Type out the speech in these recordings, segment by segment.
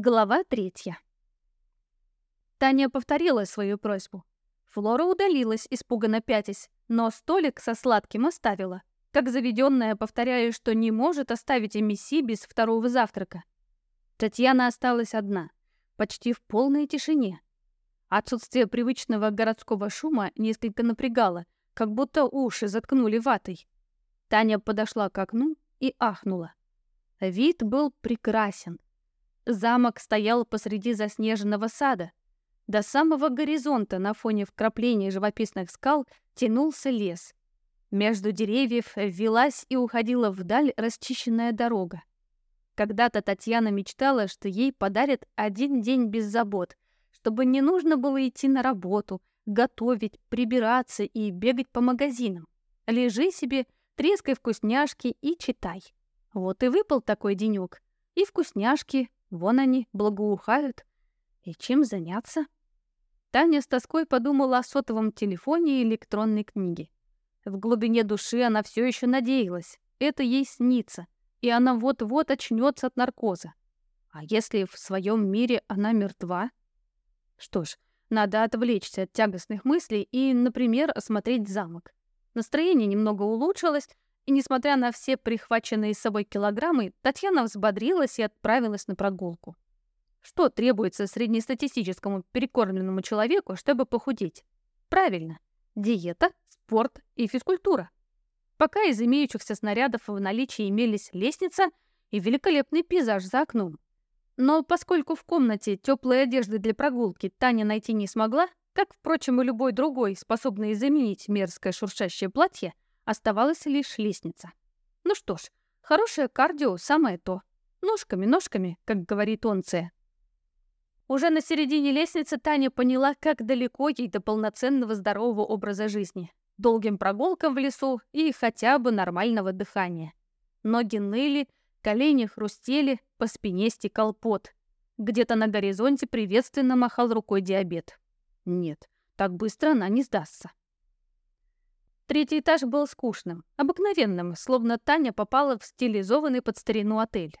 Глава третья. Таня повторила свою просьбу. Флора удалилась, испуганно пятясь, но столик со сладким оставила, как заведенная, повторяя, что не может оставить Эмиси без второго завтрака. Татьяна осталась одна, почти в полной тишине. Отсутствие привычного городского шума несколько напрягало, как будто уши заткнули ватой. Таня подошла к окну и ахнула. Вид был прекрасен — Замок стоял посреди заснеженного сада. До самого горизонта на фоне вкраплений живописных скал тянулся лес. Между деревьев велась и уходила вдаль расчищенная дорога. Когда-то Татьяна мечтала, что ей подарят один день без забот, чтобы не нужно было идти на работу, готовить, прибираться и бегать по магазинам. Лежи себе, трескай вкусняшки и читай. Вот и выпал такой денек. И вкусняшки, Вон они, благоухают. И чем заняться? Таня с тоской подумала о сотовом телефоне и электронной книге. В глубине души она все еще надеялась. Это ей снится, и она вот-вот очнется от наркоза. А если в своем мире она мертва? Что ж, надо отвлечься от тягостных мыслей и, например, осмотреть замок. Настроение немного улучшилось, и, несмотря на все прихваченные с собой килограммы, Татьяна взбодрилась и отправилась на прогулку. Что требуется среднестатистическому перекормленному человеку, чтобы похудеть? Правильно, диета, спорт и физкультура. Пока из имеющихся снарядов в наличии имелись лестница и великолепный пейзаж за окном. Но поскольку в комнате теплой одежды для прогулки Таня найти не смогла, как, впрочем, и любой другой, способный заменить мерзкое шуршащее платье, оставалась лишь лестница. Ну что ж, хорошее кардио самое то. Ножками, ножками, как говорит Онция. Уже на середине лестницы Таня поняла, как далеко ей до полноценного здорового образа жизни. Долгим прогулкам в лесу и хотя бы нормального дыхания. Ноги ныли, колени хрустели, по спине стекал пот. Где-то на горизонте приветственно махал рукой диабет. Нет, так быстро она не сдастся. Третий этаж был скучным, обыкновенным, словно Таня попала в стилизованный под старину отель.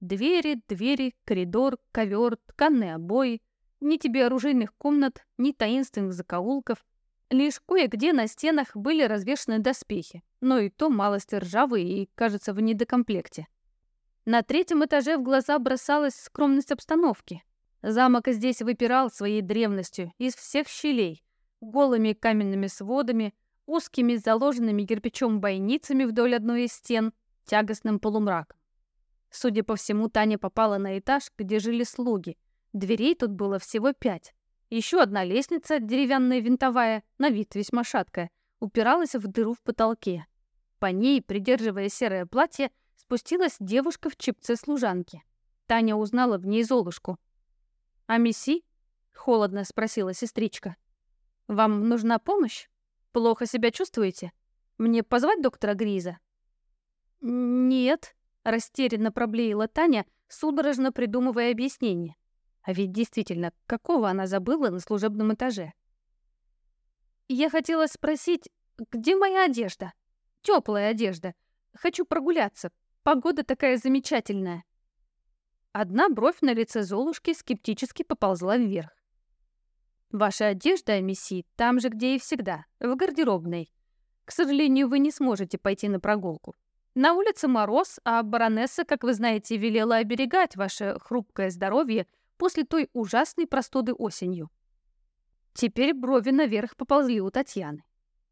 Двери, двери, коридор, ковер, тканые обои. Ни тебе оружейных комнат, ни таинственных закоулков. Лишь кое-где на стенах были развешаны доспехи, но и то малость ржавые и, кажется, в недокомплекте. На третьем этаже в глаза бросалась скромность обстановки. Замок здесь выпирал своей древностью из всех щелей, голыми каменными сводами — узкими заложенными кирпичом бойницами вдоль одной из стен, тягостным полумраком. Судя по всему, Таня попала на этаж, где жили слуги. Дверей тут было всего пять. Еще одна лестница, деревянная винтовая, на вид весьма шаткая, упиралась в дыру в потолке. По ней, придерживая серое платье, спустилась девушка в чипце служанки. Таня узнала в ней Золушку. «А месси?» — холодно спросила сестричка. «Вам нужна помощь?» «Плохо себя чувствуете? Мне позвать доктора Гриза?» «Нет», — растерянно проблеяла Таня, судорожно придумывая объяснение. А ведь действительно, какого она забыла на служебном этаже? «Я хотела спросить, где моя одежда? Теплая одежда. Хочу прогуляться. Погода такая замечательная». Одна бровь на лице Золушки скептически поползла вверх. Ваша одежда, месси, там же, где и всегда, в гардеробной. К сожалению, вы не сможете пойти на прогулку. На улице мороз, а баронесса, как вы знаете, велела оберегать ваше хрупкое здоровье после той ужасной простуды осенью. Теперь брови наверх поползли у Татьяны.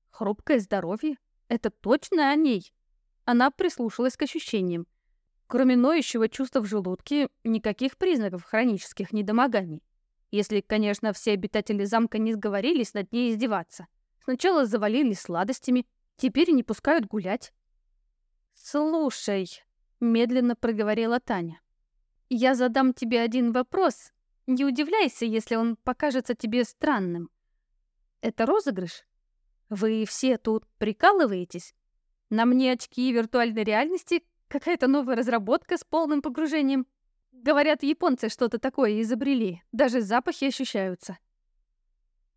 Хрупкое здоровье? Это точно о ней? Она прислушалась к ощущениям. Кроме ноющего чувства в желудке, никаких признаков хронических недомоганий. если, конечно, все обитатели замка не сговорились над ней издеваться. Сначала завалили сладостями, теперь не пускают гулять. «Слушай», — медленно проговорила Таня, — «я задам тебе один вопрос. Не удивляйся, если он покажется тебе странным. Это розыгрыш? Вы все тут прикалываетесь? На мне очки виртуальной реальности, какая-то новая разработка с полным погружением. Говорят, японцы что-то такое изобрели. Даже запахи ощущаются.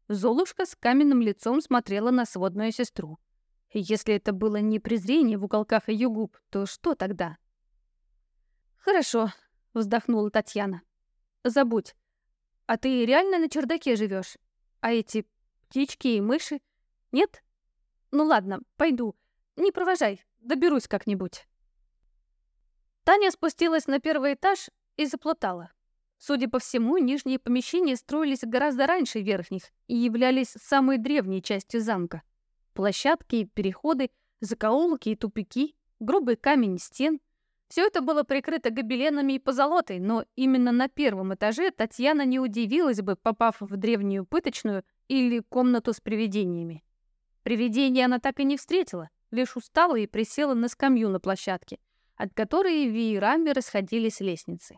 Золушка с каменным лицом смотрела на сводную сестру. Если это было не презрение в уголках ее губ, то что тогда? «Хорошо», — вздохнула Татьяна. «Забудь. А ты реально на чердаке живешь? А эти птички и мыши? Нет? Ну ладно, пойду. Не провожай, доберусь как-нибудь». Таня спустилась на первый этаж и заплутала. Судя по всему, нижние помещения строились гораздо раньше верхних и являлись самой древней частью замка. Площадки, переходы, закоулки и тупики, грубый камень стен — все это было прикрыто гобеленами и позолотой, но именно на первом этаже Татьяна не удивилась бы, попав в древнюю пыточную или комнату с привидениями. Привидения она так и не встретила, лишь устала и присела на скамью на площадке, от которой веерами расходились лестницы.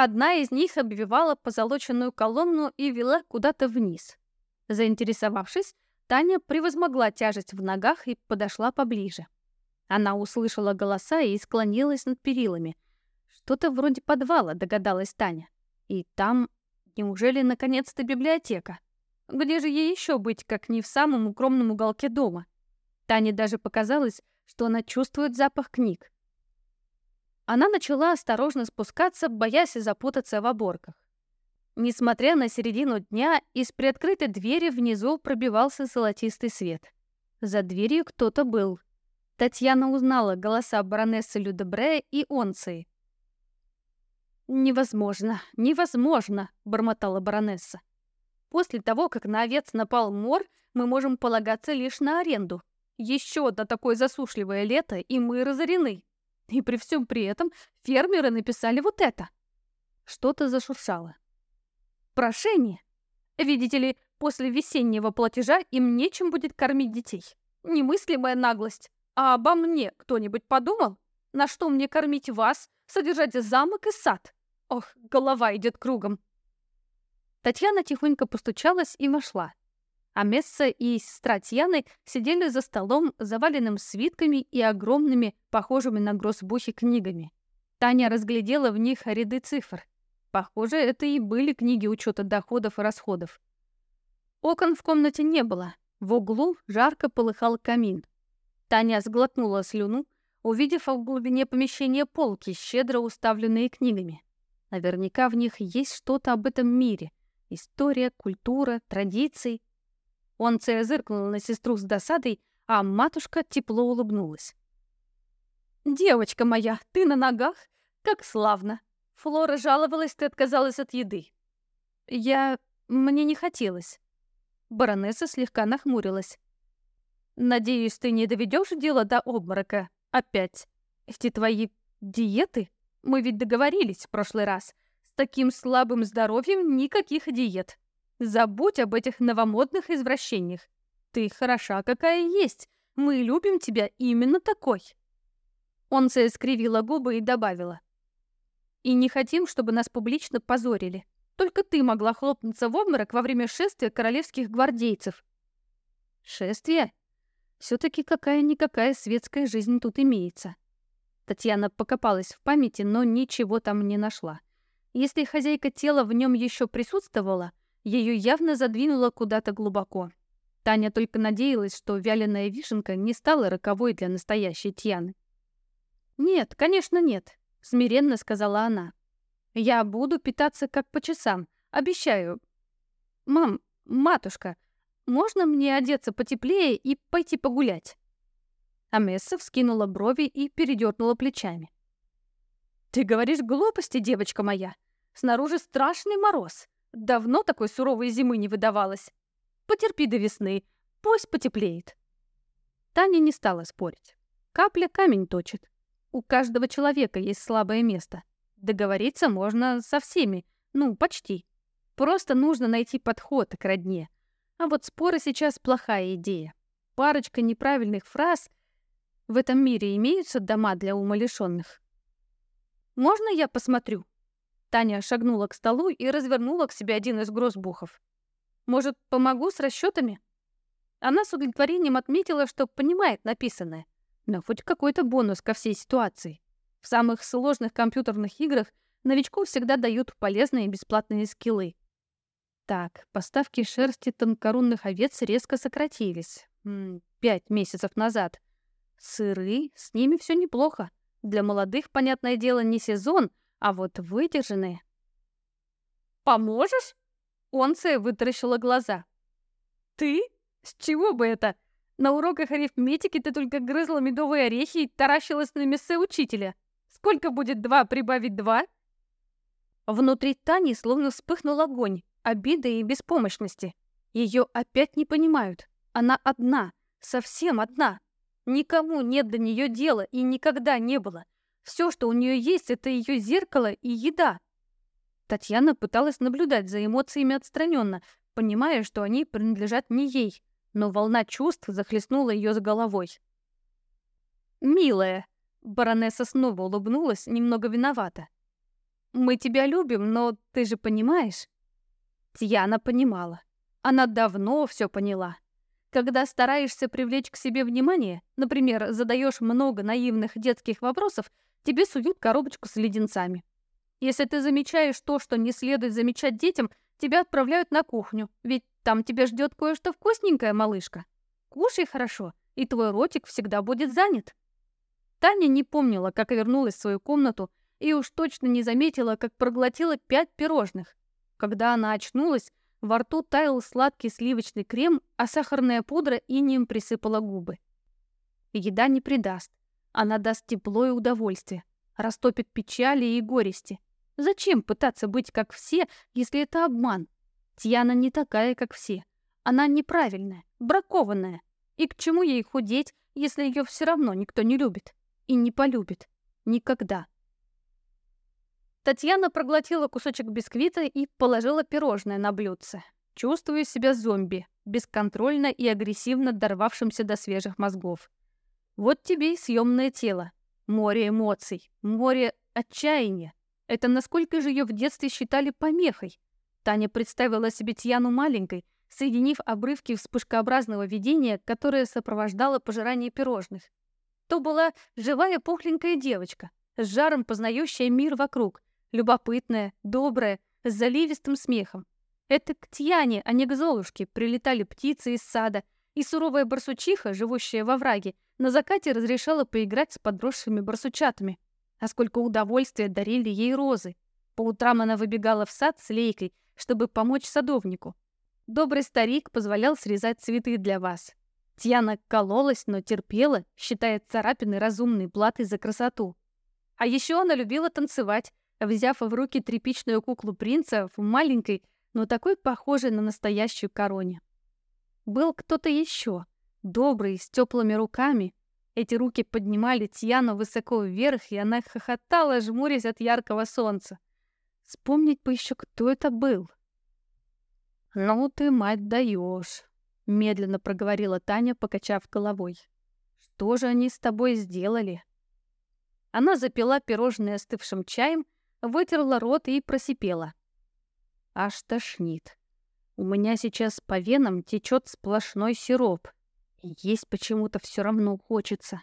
Одна из них обвивала позолоченную колонну и вела куда-то вниз. Заинтересовавшись, Таня превозмогла тяжесть в ногах и подошла поближе. Она услышала голоса и склонилась над перилами. Что-то вроде подвала, догадалась Таня. И там... Неужели, наконец-то, библиотека? Где же ей еще быть, как не в самом укромном уголке дома? Тане даже показалось, что она чувствует запах книг. Она начала осторожно спускаться, боясь запутаться в оборках. Несмотря на середину дня, из приоткрытой двери внизу пробивался золотистый свет. За дверью кто-то был. Татьяна узнала голоса баронессы Людобре и Онции. «Невозможно, невозможно!» — бормотала баронесса. «После того, как на овец напал мор, мы можем полагаться лишь на аренду. Еще до такое засушливое лето, и мы разорены. И при всем при этом фермеры написали вот это. Что-то зашуршало. Прошение. Видите ли, после весеннего платежа им нечем будет кормить детей. Немыслимая наглость. А обо мне кто-нибудь подумал? На что мне кормить вас, содержать замок и сад? Ох, голова идет кругом. Татьяна тихонько постучалась и вошла а Месса и сестра Тьяны сидели за столом, заваленным свитками и огромными, похожими на гроссбухи, книгами. Таня разглядела в них ряды цифр. Похоже, это и были книги учета доходов и расходов. Окон в комнате не было. В углу жарко полыхал камин. Таня сглотнула слюну, увидев в глубине помещения полки, щедро уставленные книгами. Наверняка в них есть что-то об этом мире. История, культура, традиции. Он зыркнул на сестру с досадой, а матушка тепло улыбнулась. «Девочка моя, ты на ногах? Как славно!» Флора жаловалась, ты отказалась от еды. «Я... мне не хотелось». Баронесса слегка нахмурилась. «Надеюсь, ты не доведешь дело до обморока. Опять. Эти твои диеты? Мы ведь договорились в прошлый раз. С таким слабым здоровьем никаких диет». Забудь об этих новомодных извращениях. Ты хороша, какая есть. Мы любим тебя именно такой». Онце искривила губы и добавила. «И не хотим, чтобы нас публично позорили. Только ты могла хлопнуться в обморок во время шествия королевских гвардейцев». «Шествие? Все-таки какая-никакая светская жизнь тут имеется». Татьяна покопалась в памяти, но ничего там не нашла. Если хозяйка тела в нем еще присутствовала, ее явно задвинуло куда-то глубоко. Таня только надеялась, что вяленая вишенка не стала роковой для настоящей Тьяны. «Нет, конечно, нет», — смиренно сказала она. «Я буду питаться как по часам, обещаю. Мам, матушка, можно мне одеться потеплее и пойти погулять?» Амесса вскинула брови и передернула плечами. «Ты говоришь глупости, девочка моя. Снаружи страшный мороз. Давно такой суровой зимы не выдавалось. Потерпи до весны, пусть потеплеет. Таня не стала спорить. Капля камень точит. У каждого человека есть слабое место. Договориться можно со всеми, ну, почти. Просто нужно найти подход к родне. А вот споры сейчас плохая идея. Парочка неправильных фраз в этом мире имеются дома для умалишённых. «Можно я посмотрю?» Таня шагнула к столу и развернула к себе один из грозбухов. «Может, помогу с расчетами?» Она с удовлетворением отметила, что понимает написанное, но хоть какой-то бонус ко всей ситуации. В самых сложных компьютерных играх новичку всегда дают полезные бесплатные скиллы. Так, поставки шерсти тонкорунных овец резко сократились. Пять месяцев назад. Сыры, с ними все неплохо. Для молодых, понятное дело, не сезон — а вот выдержанные... «Поможешь?» Онция вытаращила глаза. «Ты? С чего бы это? На уроках арифметики ты только грызла медовые орехи и таращилась на мясе учителя. Сколько будет два прибавить два?» Внутри Тани словно вспыхнул огонь, обиды и беспомощности. Ее опять не понимают. Она одна, совсем одна. Никому нет до нее дела и никогда не было. Все, что у нее есть, это ее зеркало и еда. Татьяна пыталась наблюдать за эмоциями отстраненно, понимая, что они принадлежат не ей, но волна чувств захлестнула ее с головой. «Милая», — баронесса снова улыбнулась, немного виновата. «Мы тебя любим, но ты же понимаешь?» Тьяна понимала. Она давно все поняла. Когда стараешься привлечь к себе внимание, например, задаешь много наивных детских вопросов, тебе суют коробочку с леденцами. Если ты замечаешь то, что не следует замечать детям, тебя отправляют на кухню, ведь там тебя ждет кое-что вкусненькое, малышка. Кушай хорошо, и твой ротик всегда будет занят. Таня не помнила, как вернулась в свою комнату, и уж точно не заметила, как проглотила пять пирожных. Когда она очнулась, во рту таял сладкий сливочный крем, а сахарная пудра инеем присыпала губы. Еда не придаст. Она даст тепло и удовольствие, растопит печали и горести. Зачем пытаться быть как все, если это обман? Тьяна не такая, как все. Она неправильная, бракованная. И к чему ей худеть, если ее все равно никто не любит? И не полюбит. Никогда. Татьяна проглотила кусочек бисквита и положила пирожное на блюдце. Чувствую себя зомби, бесконтрольно и агрессивно дорвавшимся до свежих мозгов. Вот тебе и съемное тело. Море эмоций, море отчаяния. Это насколько же ее в детстве считали помехой? Таня представила себе Тьяну маленькой, соединив обрывки вспышкообразного видения, которое сопровождало пожирание пирожных. То была живая пухленькая девочка, с жаром познающая мир вокруг, любопытная, добрая, с заливистым смехом. Это к Тьяне, а не к Золушке, прилетали птицы из сада, и суровая барсучиха, живущая во враге, на закате разрешала поиграть с подросшими барсучатами. А сколько удовольствия дарили ей розы. По утрам она выбегала в сад с лейкой, чтобы помочь садовнику. Добрый старик позволял срезать цветы для вас. Тьяна кололась, но терпела, считая царапины разумной платой за красоту. А еще она любила танцевать, а взяв в руки тряпичную куклу принца в маленькой, но такой похожей на настоящую короне. Был кто-то еще, добрый, с теплыми руками. Эти руки поднимали Тьяну высоко вверх, и она хохотала, жмурясь от яркого солнца. Вспомнить бы еще, кто это был. «Ну ты, мать, даешь», — медленно проговорила Таня, покачав головой. «Что же они с тобой сделали?» Она запила пирожное остывшим чаем, — вытерла рот и просипела. Аж тошнит. У меня сейчас по венам течет сплошной сироп. есть почему-то все равно хочется.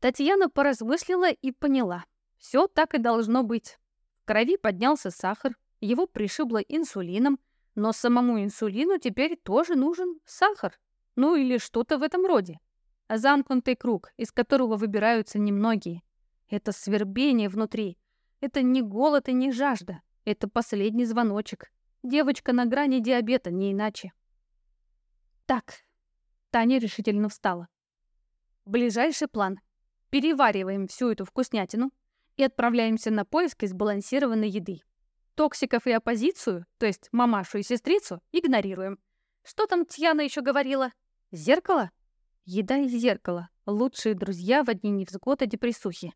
Татьяна поразмыслила и поняла. Все так и должно быть. В крови поднялся сахар, его пришибло инсулином, но самому инсулину теперь тоже нужен сахар. Ну или что-то в этом роде. Замкнутый круг, из которого выбираются немногие. Это свербение внутри — это не голод и не жажда. Это последний звоночек. Девочка на грани диабета, не иначе. Так. Таня решительно встала. Ближайший план. Перевариваем всю эту вкуснятину и отправляемся на поиски сбалансированной еды. Токсиков и оппозицию, то есть мамашу и сестрицу, игнорируем. Что там Тьяна еще говорила? Зеркало? Еда и зеркало. Лучшие друзья в одни невзгоды депрессухи.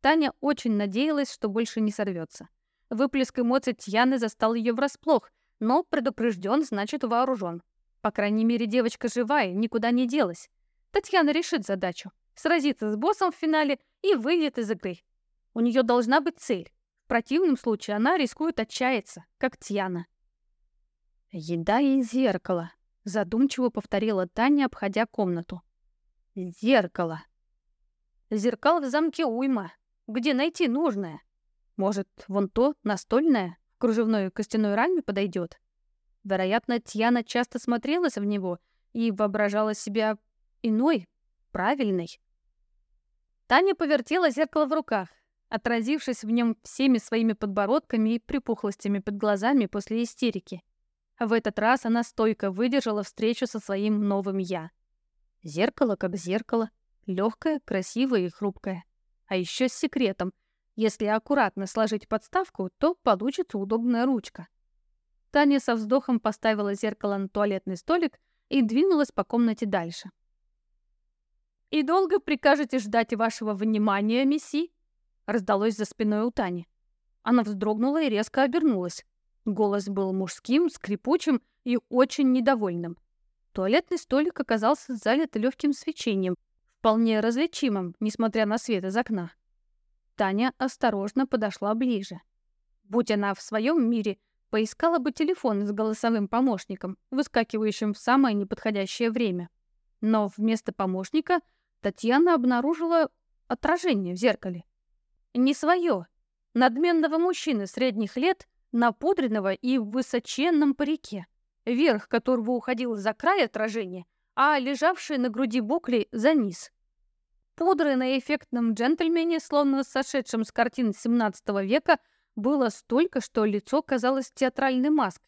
Таня очень надеялась, что больше не сорвется. Выплеск эмоций Тьяны застал ее врасплох, но предупрежден, значит вооружен. По крайней мере, девочка живая, никуда не делась. Татьяна решит задачу, сразится с боссом в финале и выйдет из игры. У нее должна быть цель. В противном случае она рискует отчаяться, как Тьяна. «Еда и зеркало», — задумчиво повторила Таня, обходя комнату. «Зеркало». Зеркал в замке уйма, где найти нужное? Может, вон то, настольное, в кружевной костяной раме подойдет? Вероятно, Тьяна часто смотрелась в него и воображала себя иной, правильной. Таня повертела зеркало в руках, отразившись в нем всеми своими подбородками и припухлостями под глазами после истерики. В этот раз она стойко выдержала встречу со своим новым «я». Зеркало как зеркало, легкое, красивое и хрупкое а еще с секретом. Если аккуратно сложить подставку, то получится удобная ручка. Таня со вздохом поставила зеркало на туалетный столик и двинулась по комнате дальше. «И долго прикажете ждать вашего внимания, месси?» раздалось за спиной у Тани. Она вздрогнула и резко обернулась. Голос был мужским, скрипучим и очень недовольным. Туалетный столик оказался залит легким свечением, вполне различимым, несмотря на свет из окна. Таня осторожно подошла ближе. Будь она в своем мире, поискала бы телефон с голосовым помощником, выскакивающим в самое неподходящее время. Но вместо помощника Татьяна обнаружила отражение в зеркале. Не свое. Надменного мужчины средних лет, напудренного и в высоченном парике, верх которого уходил за край отражения — а лежавшие на груди букли за низ. Пудры на эффектном джентльмене, словно сошедшем с картин XVII века, было столько, что лицо казалось театральной маской.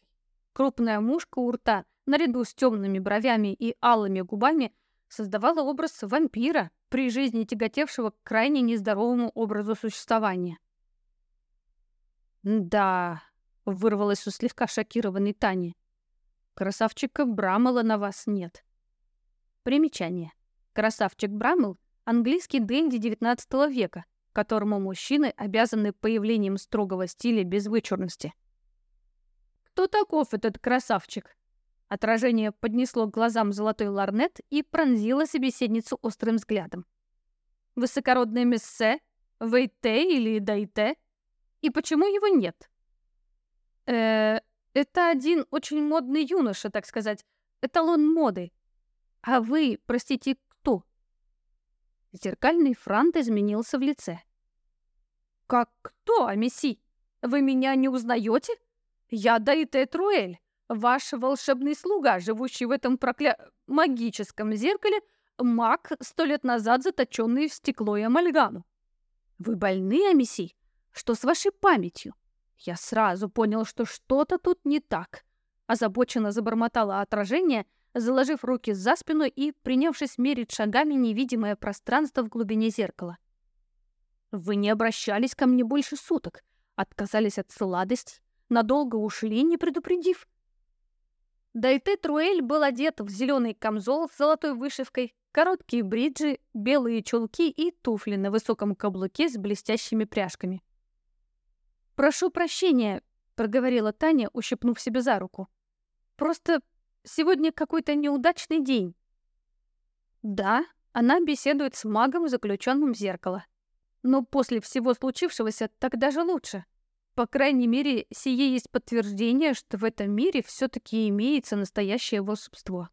Крупная мушка у рта, наряду с темными бровями и алыми губами, создавала образ вампира, при жизни тяготевшего к крайне нездоровому образу существования. «Да», — вырвалось у слегка шокированной Тани, — «красавчика Брамала на вас нет». Примечание. Красавчик Брамл — английский дэнди XIX века, которому мужчины обязаны появлением строгого стиля без вычурности. «Кто таков этот красавчик?» Отражение поднесло к глазам золотой ларнет и пронзило собеседницу острым взглядом. «Высокородное мессе? Вейте или дайте? И почему его нет?» э это один очень модный юноша, так сказать, эталон моды. «А вы, простите, кто?» Зеркальный франт изменился в лице. «Как кто, месси? Вы меня не узнаете? Я Даите Труэль, ваш волшебный слуга, живущий в этом прокля... магическом зеркале, маг, сто лет назад заточенный в стекло и амальгаму. Вы больны, Амиси? Что с вашей памятью? Я сразу понял, что что-то тут не так. Озабоченно забормотало отражение — заложив руки за спину и принявшись мерить шагами невидимое пространство в глубине зеркала. «Вы не обращались ко мне больше суток, отказались от сладостей, надолго ушли, не предупредив». Дайте Труэль был одет в зеленый камзол с золотой вышивкой, короткие бриджи, белые чулки и туфли на высоком каблуке с блестящими пряжками. «Прошу прощения», — проговорила Таня, ущипнув себе за руку. «Просто сегодня какой-то неудачный день». «Да», — она беседует с магом, заключенным в зеркало. «Но после всего случившегося так даже лучше. По крайней мере, сие есть подтверждение, что в этом мире все таки имеется настоящее волшебство».